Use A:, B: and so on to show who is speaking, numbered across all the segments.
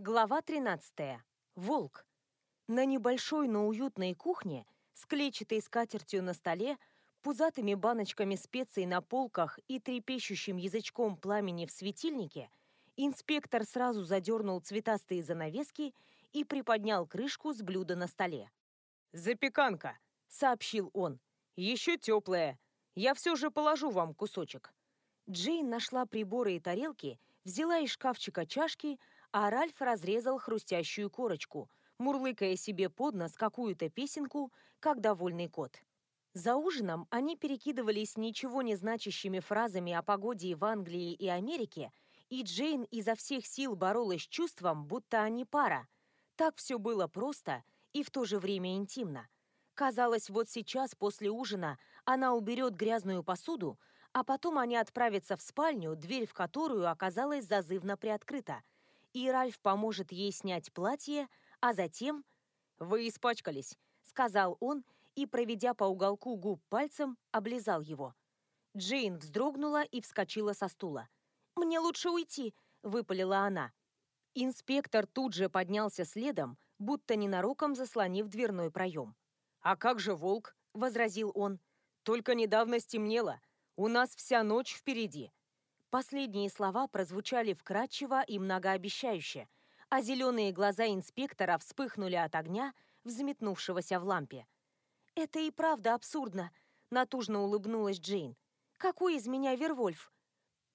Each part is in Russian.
A: Глава 13. Волк. На небольшой, но уютной кухне, с клетчатой скатертью на столе, пузатыми баночками специй на полках и трепещущим язычком пламени в светильнике, инспектор сразу задернул цветастые занавески и приподнял крышку с блюда на столе.
B: «Запеканка», — сообщил он. «Еще теплая. Я все же положу вам кусочек».
A: Джейн нашла приборы и тарелки, взяла из шкафчика чашки, а Ральф разрезал хрустящую корочку, мурлыкая себе под нос какую-то песенку, как довольный кот. За ужином они перекидывались ничего не значащими фразами о погоде в Англии и Америке, и Джейн изо всех сил боролась с чувством, будто они пара. Так все было просто и в то же время интимно. Казалось, вот сейчас, после ужина, она уберет грязную посуду, а потом они отправятся в спальню, дверь в которую оказалась зазывно приоткрыта – и Ральф поможет ей снять платье, а затем...
B: «Вы испачкались», —
A: сказал он и, проведя по уголку губ пальцем, облизал его. Джейн вздрогнула и вскочила со стула. «Мне лучше уйти», — выпалила она. Инспектор тут же поднялся следом, будто ненароком заслонив дверной проем.
B: «А как же волк?» — возразил он. «Только недавно стемнело. У нас вся ночь впереди.
A: Последние слова прозвучали вкрадчиво и многообещающе, а зеленые глаза инспектора вспыхнули от огня, взметнувшегося в лампе. «Это и правда абсурдно», — натужно улыбнулась Джейн. «Какой из меня Вервольф?»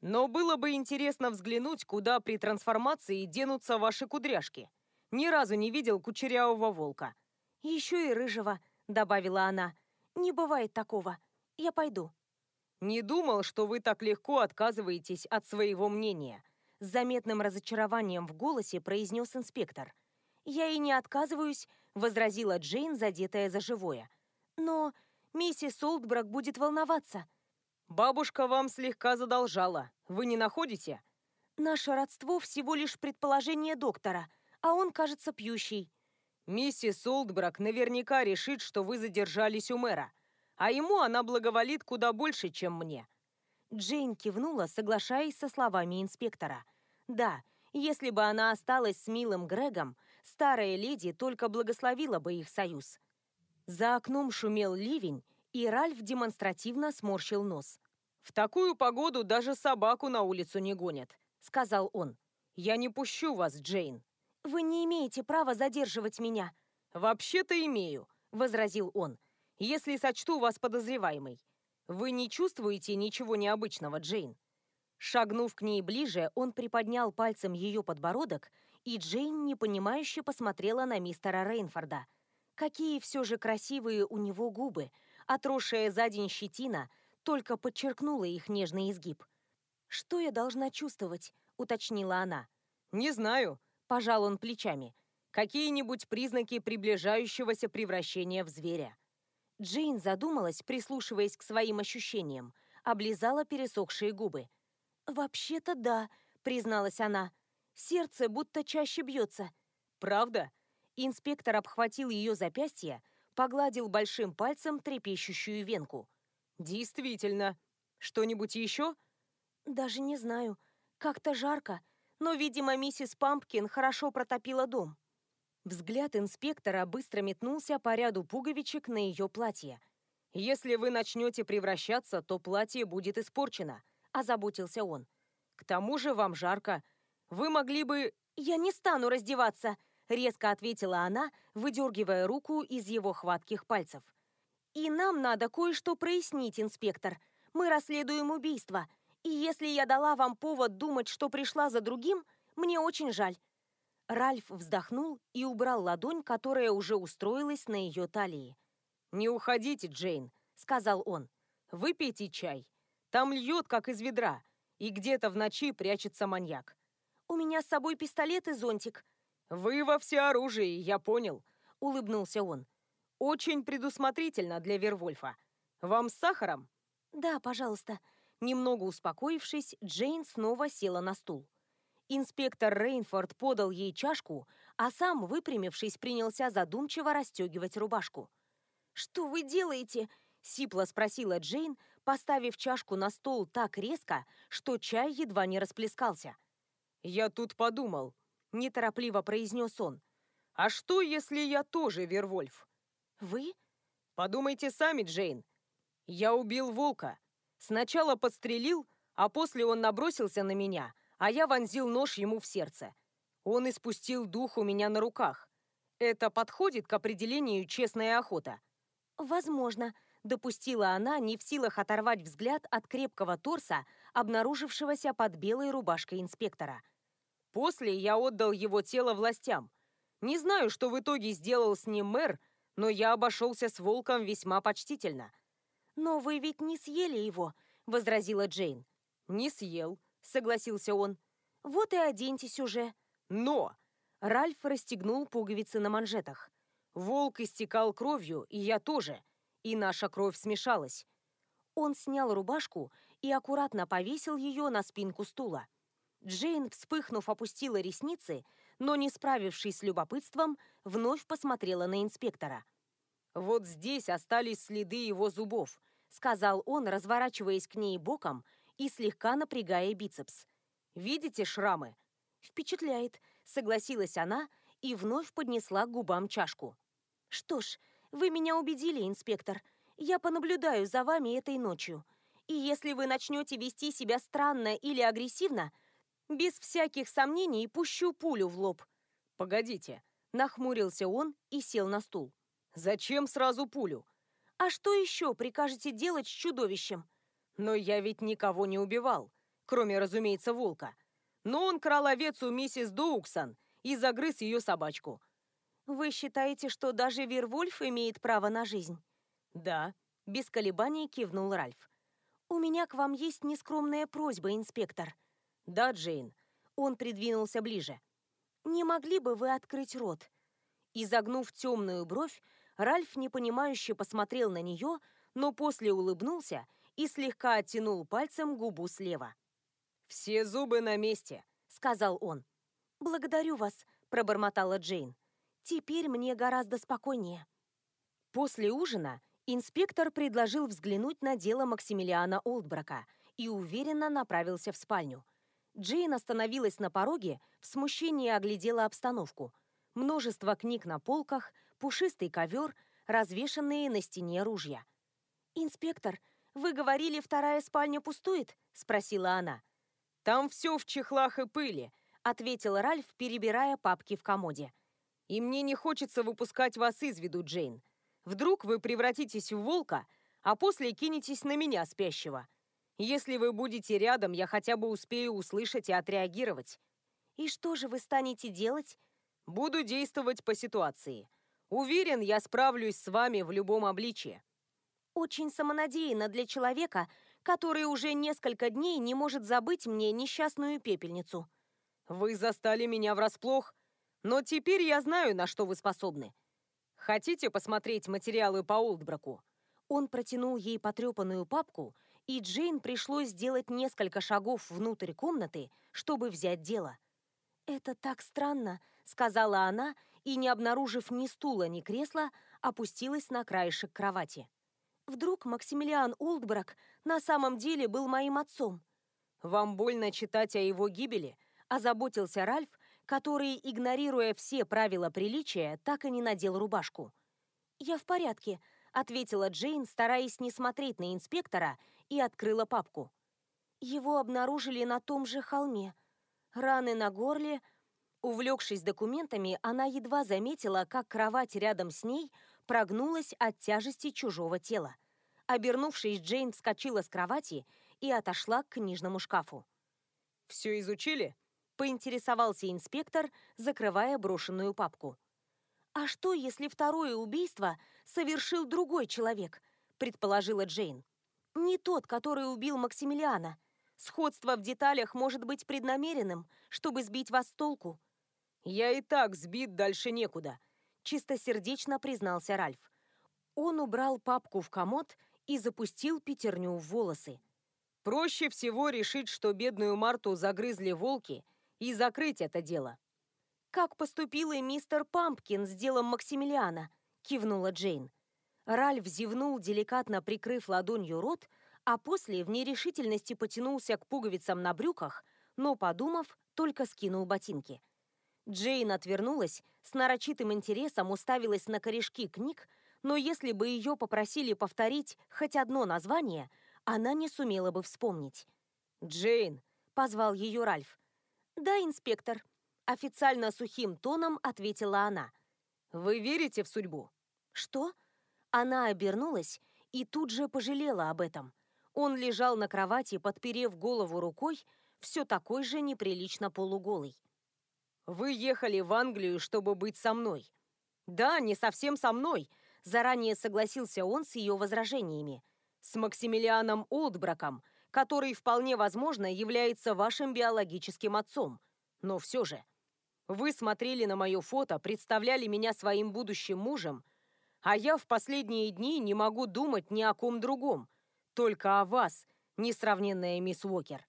B: «Но было бы интересно взглянуть, куда при трансформации денутся ваши кудряшки. Ни разу не видел кучерявого волка».
A: «Еще и рыжего», — добавила она. «Не бывает такого. Я пойду».
B: «Не думал, что вы так легко отказываетесь от своего мнения»,
A: с заметным разочарованием в голосе произнес инспектор. «Я и не отказываюсь», — возразила Джейн, задетая за живое. «Но миссис Олдбрак будет волноваться».
B: «Бабушка вам слегка задолжала. Вы не находите?»
A: «Наше родство всего лишь предположение доктора, а он, кажется, пьющий».
B: «Миссис Олдбрак наверняка решит, что вы задержались у мэра а ему она благоволит куда больше, чем мне».
A: Джейн кивнула, соглашаясь со словами инспектора. «Да, если бы она осталась с милым Грегом, старая леди только благословила бы их союз». За окном шумел ливень, и Ральф демонстративно сморщил нос.
B: «В такую погоду даже собаку на улицу не гонят», — сказал он. «Я не пущу вас, Джейн».
A: «Вы не имеете права задерживать меня».
B: «Вообще-то имею», — возразил он если сочту вас подозреваемой. Вы не чувствуете ничего необычного, Джейн?»
A: Шагнув к ней ближе, он приподнял пальцем ее подбородок, и Джейн непонимающе посмотрела на мистера Рейнфорда. Какие все же красивые у него губы, отросшая за день щетина только подчеркнула их нежный изгиб. «Что я должна чувствовать?» — уточнила она.
B: «Не знаю», — пожал он плечами. «Какие-нибудь признаки приближающегося превращения в зверя.
A: Джейн задумалась, прислушиваясь к своим ощущениям, облизала пересохшие губы. «Вообще-то да», — призналась она. «Сердце будто чаще бьется».
B: «Правда?»
A: Инспектор обхватил ее запястье, погладил большим пальцем трепещущую венку.
B: «Действительно. Что-нибудь еще?»
A: «Даже не знаю. Как-то жарко. Но, видимо, миссис Пампкин хорошо протопила дом». Взгляд инспектора быстро метнулся по ряду пуговичек на ее платье.
B: «Если вы начнете превращаться, то платье будет испорчено», – озаботился он. «К тому же вам жарко. Вы могли бы...»
A: «Я не стану раздеваться», – резко ответила она, выдергивая руку из его хватких пальцев. «И нам надо кое-что прояснить, инспектор. Мы расследуем убийство. И если я дала вам повод думать, что пришла за другим, мне очень жаль. Ральф вздохнул и убрал ладонь, которая уже устроилась на ее талии.
B: «Не уходите, Джейн», — сказал он. «Выпейте чай. Там льет, как из ведра, и где-то в ночи прячется маньяк».
A: «У меня с собой пистолет и зонтик».
B: «Вы во всеоружии, я понял», — улыбнулся он. «Очень предусмотрительно для Вервольфа. Вам с сахаром?»
A: «Да, пожалуйста». Немного успокоившись, Джейн снова села на стул. Инспектор Рейнфорд подал ей чашку, а сам, выпрямившись, принялся задумчиво расстегивать рубашку. «Что вы делаете?» — сипло спросила Джейн, поставив чашку на стол так резко, что чай едва не расплескался.
B: «Я тут подумал.
A: неторопливо произнес он.
B: «А что, если я тоже Вервольф?»
A: «Вы?»
B: «Подумайте сами, Джейн. Я убил волка. Сначала подстрелил, а после он набросился на меня, а я вонзил нож ему в сердце. Он испустил дух у меня на руках. Это подходит к определению «честная охота»?»
A: «Возможно», — допустила она, не в силах оторвать взгляд от крепкого торса, обнаружившегося под белой рубашкой инспектора.
B: «После я отдал его тело властям. Не знаю, что в итоге сделал с ним мэр, но я обошелся с волком весьма почтительно».
A: «Но вы ведь не съели его», — возразила Джейн.
B: «Не съел», — согласился он.
A: «Вот и оденьтесь уже».
B: «Но!»
A: Ральф расстегнул пуговицы на манжетах.
B: «Волк истекал кровью, и я тоже. И наша кровь смешалась».
A: Он снял рубашку и аккуратно повесил ее на спинку стула. Джейн, вспыхнув, опустила ресницы, но, не справившись с любопытством, вновь посмотрела на инспектора.
B: «Вот здесь остались следы его зубов», — сказал он, разворачиваясь к ней боком и слегка напрягая бицепс. «Видите шрамы?»
A: «Впечатляет», — согласилась она и вновь поднесла к губам чашку. «Что ж, вы меня убедили, инспектор. Я понаблюдаю за вами этой ночью. И если вы начнете вести себя странно или агрессивно, без всяких сомнений пущу пулю в лоб».
B: «Погодите», —
A: нахмурился он и сел на стул.
B: «Зачем сразу пулю?»
A: «А что еще прикажете делать с чудовищем?»
B: «Но я ведь никого не убивал, кроме, разумеется, волка. Но он крал овец у миссис Доуксон и загрыз ее собачку».
A: «Вы считаете, что даже Вервольф имеет право на жизнь?»
B: «Да», —
A: без колебаний кивнул Ральф. «У меня к вам есть нескромная просьба, инспектор».
B: «Да, Джейн».
A: Он придвинулся ближе. «Не могли бы вы открыть рот?» Изогнув темную бровь, Ральф непонимающе посмотрел на нее, но после улыбнулся и слегка оттянул пальцем губу слева.
B: «Все зубы на месте», —
A: сказал он. «Благодарю вас», — пробормотала Джейн. «Теперь мне гораздо спокойнее». После ужина инспектор предложил взглянуть на дело Максимилиана Олдбрака и уверенно направился в спальню. Джейн остановилась на пороге, в смущении оглядела обстановку. Множество книг на полках, пушистый ковер, развешанные на стене ружья. «Инспектор, вы говорили, вторая спальня пустует?» – спросила она.
B: «Там все в чехлах и пыли», — ответил Ральф, перебирая папки в комоде. «И мне не хочется выпускать вас из виду, Джейн. Вдруг вы превратитесь в волка, а после кинетесь на меня, спящего. Если вы будете рядом, я хотя бы успею услышать и отреагировать».
A: «И что же вы станете делать?»
B: «Буду действовать по ситуации. Уверен, я справлюсь с вами в любом обличии».
A: «Очень самонадеянно для человека, который уже несколько дней не может забыть мне несчастную пепельницу.
B: Вы застали меня врасплох, но теперь я знаю, на что вы способны. Хотите посмотреть материалы по Олдбраку?
A: Он протянул ей потрепанную папку, и Джейн пришлось сделать несколько шагов внутрь комнаты, чтобы взять дело. «Это так странно», — сказала она, и, не обнаружив ни стула, ни кресла, опустилась на краешек кровати. Вдруг Максимилиан Олдбрак на самом деле был моим отцом?
B: Вам больно читать о его гибели?
A: Озаботился Ральф, который, игнорируя все правила приличия, так и не надел рубашку. «Я в порядке», — ответила Джейн, стараясь не смотреть на инспектора, и открыла папку. Его обнаружили на том же холме. Раны на горле. Увлекшись документами, она едва заметила, как кровать рядом с ней прогнулась от тяжести чужого тела. Обернувшись, Джейн вскочила с кровати и отошла к книжному шкафу.
B: «Все изучили?»
A: – поинтересовался инспектор, закрывая брошенную папку. «А что, если второе убийство совершил другой человек?» – предположила Джейн. «Не тот, который убил Максимилиана. Сходство в деталях может быть преднамеренным, чтобы сбить вас с толку».
B: «Я и так сбит дальше некуда»,
A: чистосердечно признался Ральф. Он убрал папку в комод и запустил пятерню в волосы.
B: Проще всего решить, что бедную Марту загрызли волки, и закрыть это дело.
A: «Как поступил и мистер Пампкин с делом Максимилиана?» – кивнула Джейн. Ральф зевнул, деликатно прикрыв ладонью рот, а после в нерешительности потянулся к пуговицам на брюках, но, подумав, только скинул ботинки. Джейн отвернулась, с нарочитым интересом уставилась на корешки книг, но если бы ее попросили повторить хоть одно название, она не сумела бы вспомнить.
B: «Джейн!»
A: — позвал ее Ральф. «Да, инспектор», — официально сухим тоном ответила она.
B: «Вы верите в судьбу?»
A: «Что?» Она обернулась и тут же пожалела об этом. Он лежал на кровати, подперев голову рукой, все такой же неприлично полуголый.
B: «Вы ехали в Англию, чтобы быть со мной».
A: «Да, не совсем со мной», — заранее согласился он с ее возражениями.
B: «С Максимилианом Олдбраком, который вполне возможно является вашим биологическим отцом. Но все же, вы смотрели на мое фото, представляли меня своим будущим мужем, а я в последние дни не могу думать ни о ком другом, только о вас, несравненная мисс Уокер.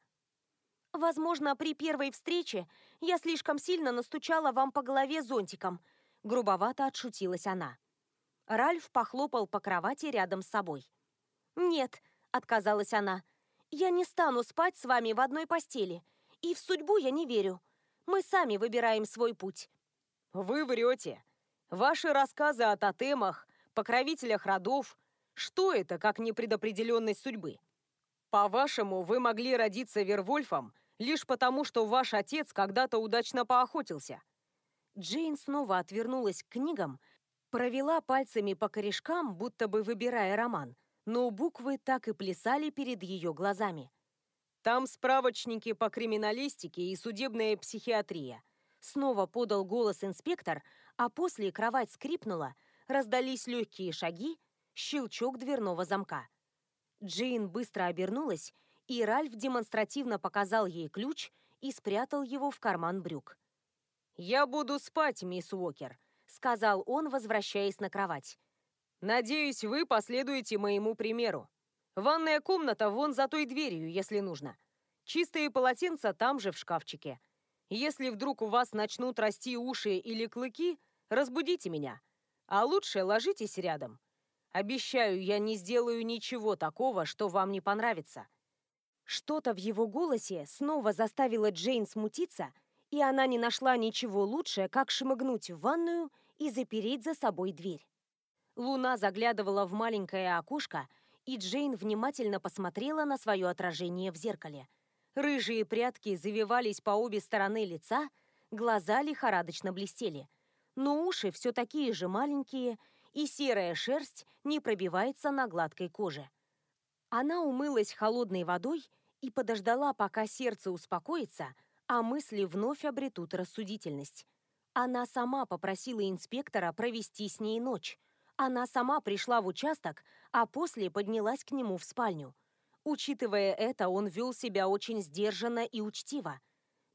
A: Возможно, при первой встрече я слишком сильно настучала вам по голове зонтиком, грубовато отшутилась она. Ральф похлопал по кровати рядом с собой. «Нет», — отказалась она, — «я не стану спать с вами в одной постели, и в судьбу я не верю. Мы сами выбираем свой путь».
B: «Вы врете. Ваши рассказы о тотемах, покровителях родов, что это, как непредопределенность судьбы? По-вашему, вы могли родиться Вервольфом лишь потому, что ваш отец когда-то удачно поохотился?»
A: Джейн снова отвернулась к книгам, провела пальцами по корешкам, будто бы выбирая роман, но буквы так и плясали перед ее глазами.
B: «Там справочники по криминалистике и судебная психиатрия»,
A: снова подал голос инспектор, а после кровать скрипнула, раздались легкие шаги, щелчок дверного замка. Джейн быстро обернулась, и Ральф демонстративно показал ей ключ и спрятал его в карман брюк.
B: «Я буду спать, мисс Уокер», — сказал он, возвращаясь на кровать. «Надеюсь, вы последуете моему примеру. Ванная комната вон за той дверью, если нужно. Чистые полотенца там же в шкафчике. Если вдруг у вас начнут расти уши или клыки, разбудите меня. А лучше ложитесь рядом. Обещаю, я не сделаю ничего такого, что вам не понравится».
A: Что-то в его голосе снова заставило Джейн смутиться, и она не нашла ничего лучше, как шмыгнуть в ванную и запереть за собой дверь. Луна заглядывала в маленькое окошко, и Джейн внимательно посмотрела на свое отражение в зеркале. Рыжие прядки завивались по обе стороны лица, глаза лихорадочно блестели – но уши все такие же маленькие, и серая шерсть не пробивается на гладкой коже. Она умылась холодной водой и подождала, пока сердце успокоится, а мысли вновь обретут рассудительность. Она сама попросила инспектора провести с ней ночь. Она сама пришла в участок, а после поднялась к нему в спальню. Учитывая это, он вел себя очень сдержанно и учтиво.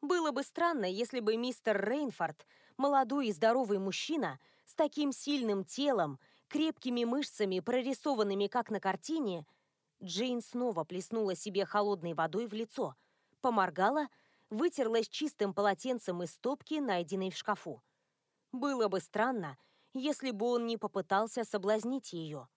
A: Было бы странно, если бы мистер Рейнфорд молодой и здоровый мужчина с таким сильным телом, крепкими мышцами, прорисованными как на картине, Джейн снова плеснула себе холодной водой в лицо, поморгала, вытерлась чистым полотенцем из стопки, найденной в шкафу. Было бы странно, если бы он не попытался соблазнить ее.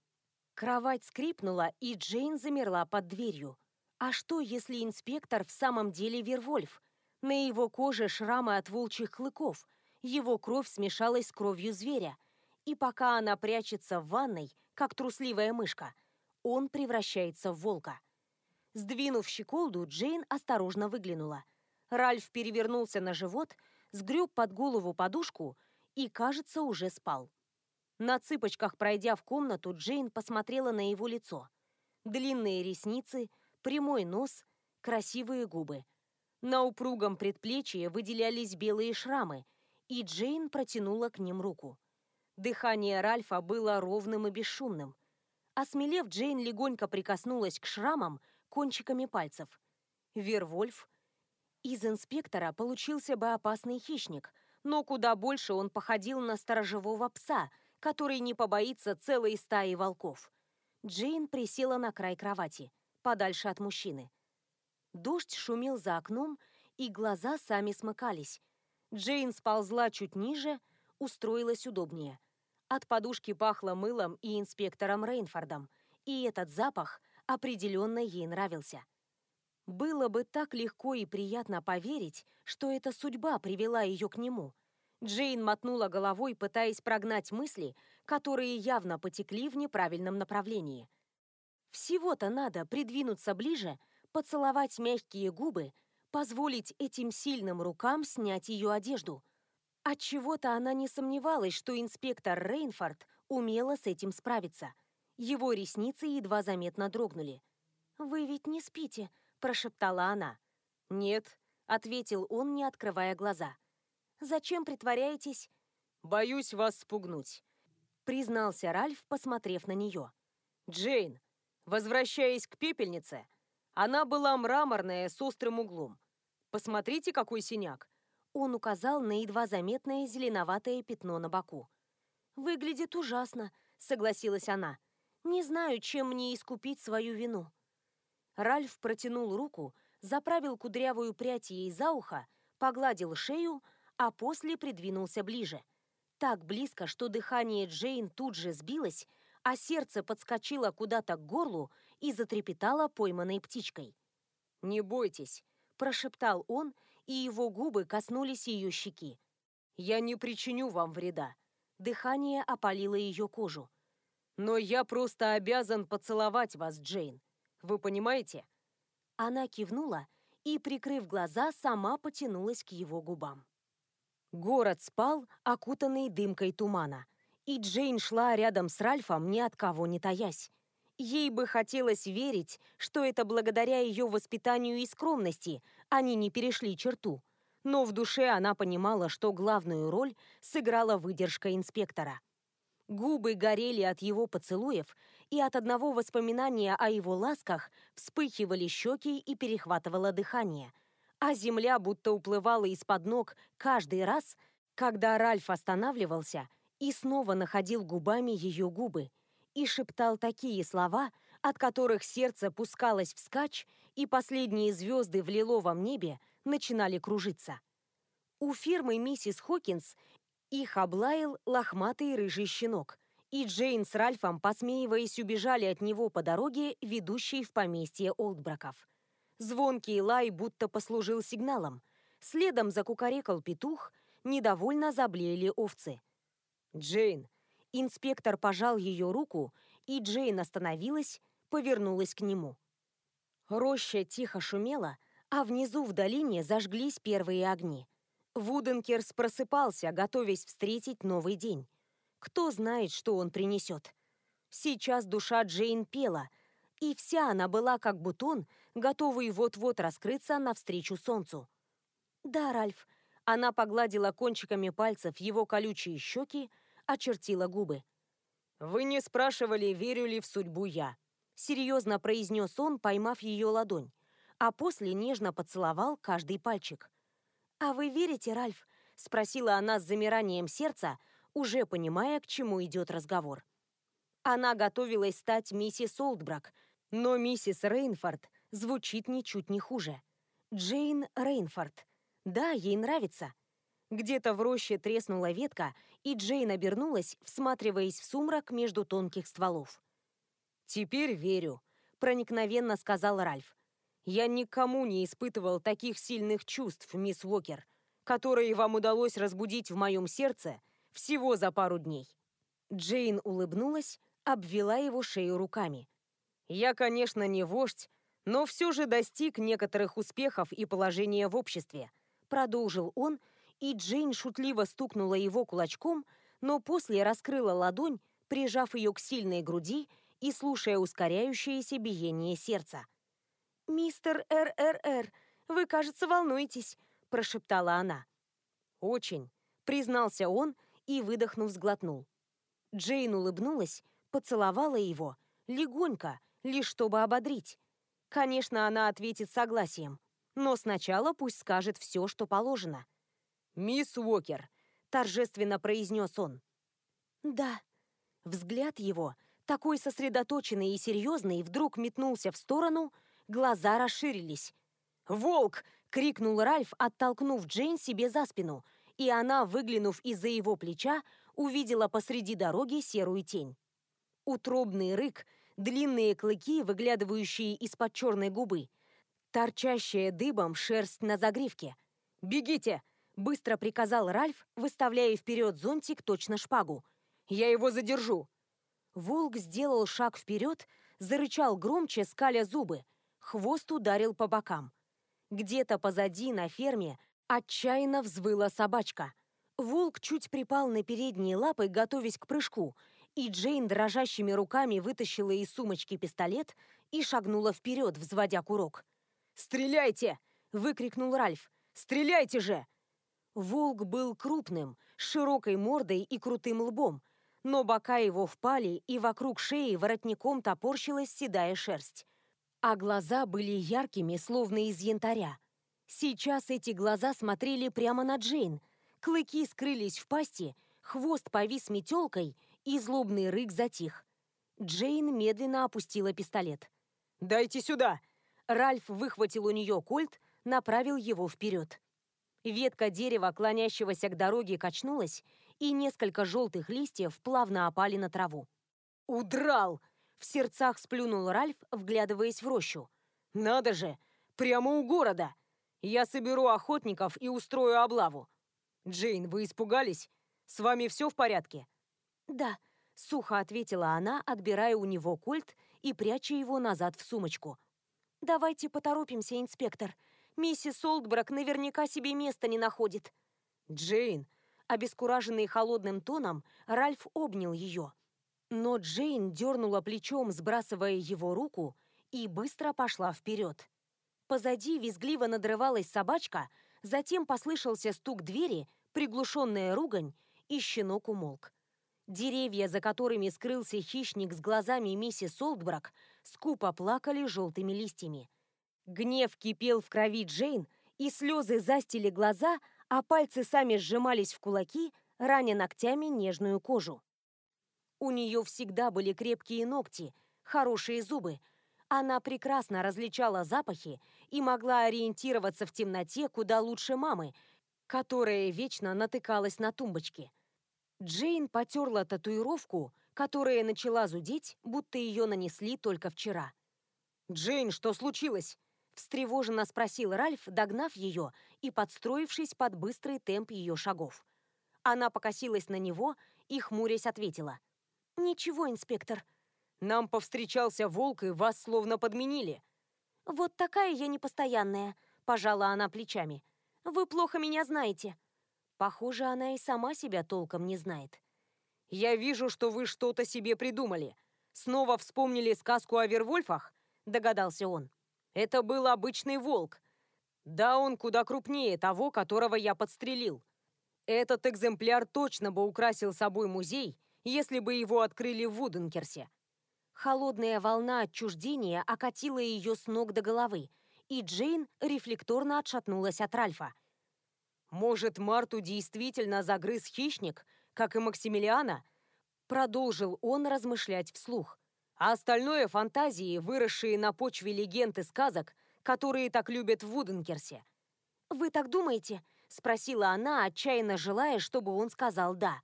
A: Кровать скрипнула, и Джейн замерла под дверью. А что, если инспектор в самом деле Вервольф? На его коже шрамы от волчьих клыков – его кровь смешалась с кровью зверя, и пока она прячется в ванной, как трусливая мышка, он превращается в волка. Сдвинув щеколду, Джейн осторожно выглянула. Ральф перевернулся на живот, сгреб под голову подушку и, кажется, уже спал. На цыпочках, пройдя в комнату, Джейн посмотрела на его лицо. Длинные ресницы, прямой нос, красивые губы. На упругом предплечье выделялись белые шрамы, и Джейн протянула к ним руку. Дыхание Ральфа было ровным и бесшумным. Осмелев, Джейн легонько прикоснулась к шрамам кончиками пальцев. Вервольф. Из инспектора получился бы опасный хищник, но куда больше он походил на сторожевого пса, который не побоится целой стаи волков. Джейн присела на край кровати, подальше от мужчины. Дождь шумел за окном, и глаза сами смыкались, Джейн сползла чуть ниже, устроилась удобнее. От подушки пахло мылом и инспектором Рейнфордом, и этот запах определенно ей нравился. Было бы так легко и приятно поверить, что эта судьба привела ее к нему, Джейн мотнула головой, пытаясь прогнать мысли, которые явно потекли в неправильном направлении. Всего-то надо придвинуться ближе, поцеловать мягкие губы, позволить этим сильным рукам снять ее одежду. Отчего-то она не сомневалась, что инспектор Рейнфорд умело с этим справиться. Его ресницы едва заметно дрогнули. «Вы ведь не спите», – прошептала она.
B: «Нет», – ответил он, не открывая глаза.
A: «Зачем притворяетесь?»
B: «Боюсь вас спугнуть», — признался Ральф, посмотрев на нее. «Джейн, возвращаясь к пепельнице, она была мраморная с острым углом. Посмотрите, какой синяк!»
A: Он указал на едва заметное зеленоватое пятно на боку. «Выглядит ужасно», — согласилась она. «Не знаю, чем мне искупить свою вину». Ральф протянул руку, заправил кудрявую прядь ей за ухо, погладил шею, а после придвинулся ближе. Так близко, что дыхание Джейн тут же сбилось, а сердце подскочило куда-то к горлу и затрепетало пойманной птичкой.
B: «Не бойтесь», – прошептал он, и его губы коснулись ее щеки. «Я не причиню вам вреда».
A: Дыхание опалило ее кожу.
B: «Но я просто обязан поцеловать вас, Джейн. Вы понимаете?»
A: Она кивнула и, прикрыв глаза, сама потянулась к его губам. Город спал, окутанный дымкой тумана, и Джейн шла рядом с Ральфом, ни от кого не таясь. Ей бы хотелось верить, что это благодаря ее воспитанию и скромности они не перешли черту. Но в душе она понимала, что главную роль сыграла выдержка инспектора. Губы горели от его поцелуев, и от одного воспоминания о его ласках вспыхивали щеки и перехватывало дыхание – а земля будто уплывала из-под ног каждый раз, когда Ральф останавливался и снова находил губами ее губы и шептал такие слова, от которых сердце пускалось вскачь, и последние звезды в лиловом небе начинали кружиться. У фирмы миссис Хокинс их облаял лохматый рыжий щенок, и Джейн с Ральфом, посмеиваясь, убежали от него по дороге, ведущей в поместье Олдбраков. Звонкий лай будто послужил сигналом. Следом закукарекал петух, недовольно заблеяли овцы.
B: «Джейн!»
A: Инспектор пожал ее руку, и Джейн остановилась, повернулась к нему. Роща тихо шумела, а внизу в долине зажглись первые огни. Вуденкерс просыпался, готовясь встретить новый день. Кто знает, что он принесет. Сейчас душа Джейн пела — и вся она была как бутон, готовый вот-вот раскрыться навстречу солнцу. «Да, Ральф». Она погладила кончиками пальцев его колючие щеки, очертила губы.
B: «Вы не спрашивали, верю ли в судьбу я», —
A: серьезно произнес он, поймав ее ладонь, а после нежно поцеловал каждый пальчик. «А вы верите, Ральф?» — спросила она с замиранием сердца, уже понимая, к чему идет разговор. Она готовилась стать миссис Олдбрак, но миссис Рейнфорд звучит ничуть не хуже. Джейн Рейнфорд. Да, ей нравится. Где-то в роще треснула ветка, и Джейн обернулась, всматриваясь в сумрак между тонких стволов.
B: «Теперь верю», — проникновенно сказал Ральф. «Я никому не испытывал таких сильных чувств, мисс Уокер, которые вам удалось разбудить в моем сердце всего за пару дней».
A: Джейн улыбнулась, обвела его шею руками.
B: Я, конечно, не вождь, но все же достиг некоторых успехов и положения в обществе.
A: Продолжил он, и Джейн шутливо стукнула его кулачком, но после раскрыла ладонь, прижав ее к сильной груди и слушая ускоряющееся биение сердца. «Мистер РРР, вы, кажется, волнуетесь», – прошептала она.
B: «Очень», – признался он и, выдохнув, сглотнул.
A: Джейн улыбнулась, поцеловала его, легонько, лишь чтобы ободрить. Конечно, она ответит согласием, но сначала пусть скажет все, что положено.
B: «Мисс Уокер», — торжественно произнес он.
A: «Да». Взгляд его, такой сосредоточенный и серьезный, вдруг метнулся в сторону, глаза расширились. «Волк!» — крикнул Ральф, оттолкнув Джейн себе за спину, и она, выглянув из-за его плеча, увидела посреди дороги серую тень. Утробный рык — длинные клыки, выглядывающие из-под черной губы, торчащая дыбом шерсть на загривке.
B: «Бегите!»
A: Быстро приказал Ральф, выставляя вперед зонтик точно шпагу.
B: «Я его задержу!»
A: Волк сделал шаг вперед, зарычал громче, скаля зубы. Хвост ударил по бокам. Где-то позади, на ферме, отчаянно взвыла собачка. Волк чуть припал на передние лапы, готовясь к прыжку, и Джейн дрожащими руками вытащила из сумочки пистолет и шагнула вперед, взводя курок.
B: «Стреляйте!» — выкрикнул Ральф. «Стреляйте же!»
A: Волк был крупным, с широкой мордой и крутым лбом, но бока его впали, и вокруг шеи воротником топорщилась седая шерсть. А глаза были яркими, словно из янтаря. Сейчас эти глаза смотрели прямо на Джейн. Клыки скрылись в пасти, хвост повис метелкой, и злобный рык затих. Джейн медленно опустила пистолет.
B: «Дайте сюда!»
A: Ральф выхватил у нее кольт, направил его вперед. Ветка дерева, клонящегося к дороге, качнулась, и несколько желтых листьев плавно опали на траву.
B: «Удрал!»
A: — в сердцах сплюнул Ральф, вглядываясь в рощу.
B: «Надо же! Прямо у города! Я соберу охотников и устрою облаву. Джейн, вы испугались? С вами все в порядке?»
A: «Да», — сухо ответила она, отбирая у него кольт и пряча его назад в сумочку. «Давайте поторопимся, инспектор. Миссис Олдбрак наверняка себе места не находит».
B: «Джейн!»
A: Обескураженный холодным тоном, Ральф обнял ее. Но Джейн дернула плечом, сбрасывая его руку, и быстро пошла вперед. Позади визгливо надрывалась собачка, затем послышался стук двери, приглушенная ругань, и щенок умолк. Деревья, за которыми скрылся хищник с глазами миссис Олдбрак, скупо плакали желтыми листьями. Гнев кипел в крови Джейн, и слезы застили глаза, а пальцы сами сжимались в кулаки, раня ногтями нежную кожу. У нее всегда были крепкие ногти, хорошие зубы. Она прекрасно различала запахи и могла ориентироваться в темноте куда лучше мамы, которая вечно натыкалась на тумбочки. Джейн потерла татуировку, которая начала зудеть, будто ее нанесли только вчера.
B: «Джейн, что случилось?»
A: Встревоженно спросил Ральф, догнав ее и подстроившись под быстрый темп ее шагов. Она покосилась на него и, хмурясь, ответила. «Ничего, инспектор».
B: «Нам повстречался волк, и вас словно подменили».
A: «Вот такая я непостоянная», – пожала она плечами. «Вы плохо меня знаете». Похоже, она и сама себя толком не знает.
B: «Я вижу, что вы что-то себе придумали. Снова вспомнили сказку о Вервольфах?» – догадался он. Это был обычный волк. Да, он куда крупнее того, которого я подстрелил. Этот экземпляр точно бы украсил собой музей, если бы его открыли в Вуденкерсе.
A: Холодная волна отчуждения окатила ее с ног до головы, и Джейн рефлекторно отшатнулась от Ральфа.
B: «Может, Марту действительно загрыз хищник, как и Максимилиана?» Продолжил он размышлять вслух а остальное — фантазии, выросшие на почве легенд и сказок, которые так любят в Вуденкерсе.
A: «Вы так думаете?» — спросила она, отчаянно желая, чтобы он сказал «да».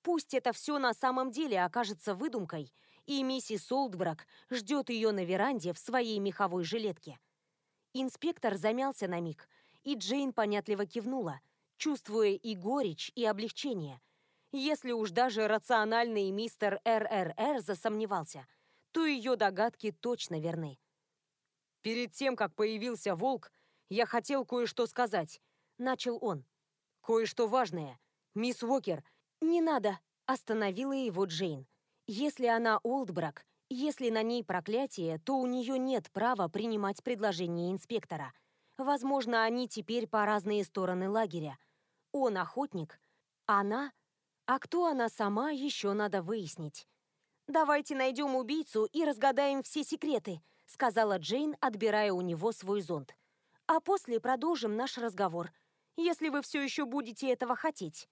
A: Пусть это все на самом деле окажется выдумкой, и миссис Олдбрак ждет ее на веранде в своей меховой жилетке. Инспектор замялся на миг, и Джейн понятливо кивнула, чувствуя и горечь, и облегчение. Если уж даже рациональный мистер РРР засомневался — то ее догадки точно верны.
B: «Перед тем, как появился волк, я хотел кое-что сказать», — начал он. «Кое-что важное. Мисс Уокер...»
A: «Не надо», — остановила его Джейн. «Если она Олдбрак, если на ней проклятие, то у нее нет права принимать предложение инспектора. Возможно, они теперь по разные стороны лагеря. Он охотник, она... А кто она сама, еще надо выяснить. «Давайте найдем убийцу и разгадаем все секреты», сказала Джейн, отбирая у него свой зонт. «А после продолжим наш разговор, если вы все еще будете этого хотеть».